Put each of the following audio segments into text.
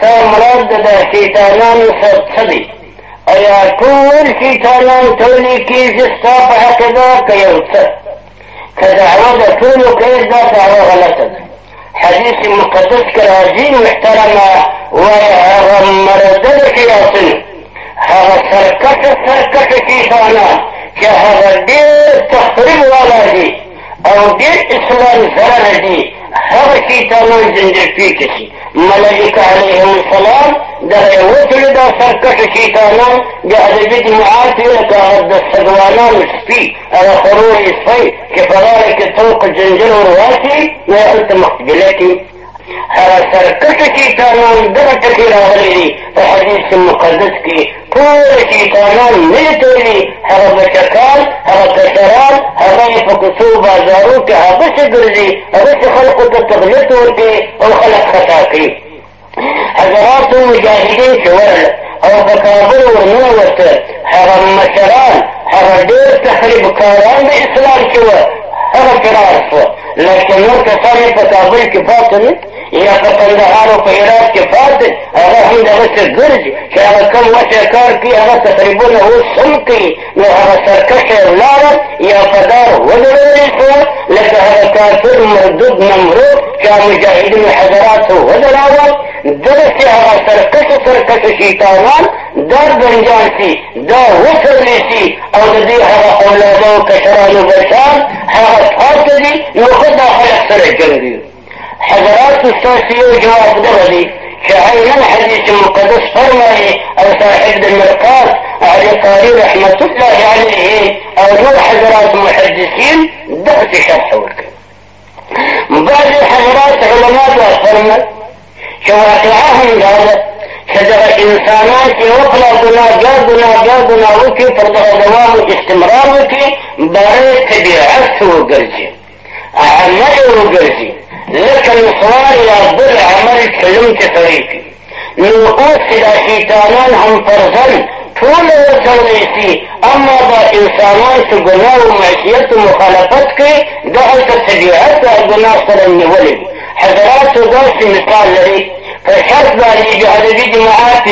ستا مراد د شیطانانو څه دی آیا ټول شیطانان ټولې کېږي ستا په عقیده که یو څه که دعوه د ټولو کوي دا دعوه غلطه ده حدیث مقدس کې راځي محترمه وایي هغه مرده د شیاطینو هغه سرکشه سرکشه شیطانان چې هغه ډېر تخریب والا دي او ډېر اسلام ضرره دي هغه شي ته لوی زندګي کې شي ملائکه علیهم السلام دغه وتلو دا سرکټ شیطانان د ادبي دمعات یې لکه د سګوانان سپي هغه خرور یې سپی چې په لاره کې طوق جنجل ورواسي نو یې هلته مقبله کې هغه سرکټ شیطانان دغه ټکي راغلي دي په حدیث مقدس کې ټول شیطانان نه دي هغه بچکان هغه په څو بازارو کې هغسې ګرځي هغسې خلکو ته تغلط ورکوي او خلک خطا کوي حضراتو مجاهدین چې ورل او په کابل ورننوته هغه مشران هغه ډېر تخریب کاران د اسلام کې وه هغه فرار شوه لکن نور کسان یې په کابل کې پاتې نه یا په کندهار او په هرات کې پات دی هغه هم دغسې ګرځي چې هغه کم وچه کار کوي هغه تقریبونه اوس هم کوي نو هغه سرکشه ولاړه یا پدار وځړېدل شوه لکه هغه کافر مردود نمرود چې هغه مجاهدین حضرات وځړول دغسې هغه سرکشه سرکشه شیطانان دا ګنجان شي دا وسرلی شي او د دې هغه اولادو کشرانو بچان هغه پاته دي نو ښه دا خلک سره جنګېږي حضرات السوسيولوج في عين الحديث المقدس فرمي صاحب المرقات علي قاري رحمة الله عليه أول حضرات محدثين دقت شرح ورقة بعض الحضرات علماء فرمي كواقعهم هذا كذا إنسانات وقلا بنا جابنا جابنا وكي فرضه دوام استمرار وكي بغير تبيعته وقرجي أعمل وقرجي ځکه نو خوار یا بل عمل چلونکي سړی شي نو اوس چې دا شیطانان هم فرزن ټول وڅولی شي اما دا انسانان چې ګناه او معصیت مخالفت کوي دا هلته طبیعت او ګناه سره نیولې حضراتو داسې مثال لري په شرط باندې د عددي جماعات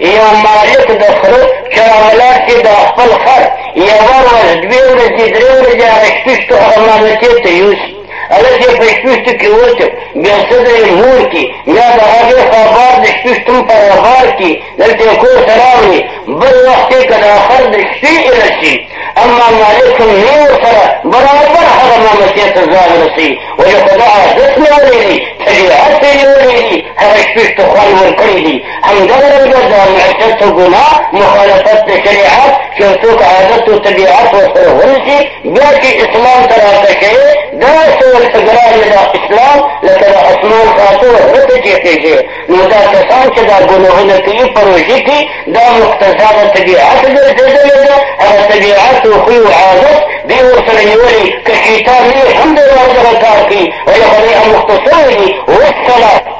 یو مالک د خره چراملات کې د خپل خر یوه ورځ دوې ورځې درې ورځې هغه شپږ تخمانتې ته یوسي هلک یې په شپږتو کې وچب بیا ښځه یې مور کړي یا د هغې خبر د شپږتم په وبار کړي دلته یې کور ته راوړي بل وخت یې که د اخر د شپې ایره شي اما مالک هم نه ورسره برابر مسیحیت ځوانوسی وایي خدا ارزښت مې ولیدي طبیعت مې ولیدي هغه شپږ توخان ورکړي دي همدارنګه د معصیت ګناه مخالفت د شریعت چې یو څوک عادت و طبیعت ورسره ورسي بیا چې اسلام ته راته کوي داسې ورته ګران یې دا اسلام لکه د اسمان خاطر ورته جېخېږي نو دا کسان چې دا ګناهونه کوي پروژې کې دا مقتضا د طبیعت ګرځېدلې ده هغه طبیعت و خوی و عادت دی ورسره نیولې که شیطان نه هم د کار کوي ولې خو مختصر دي والصلاه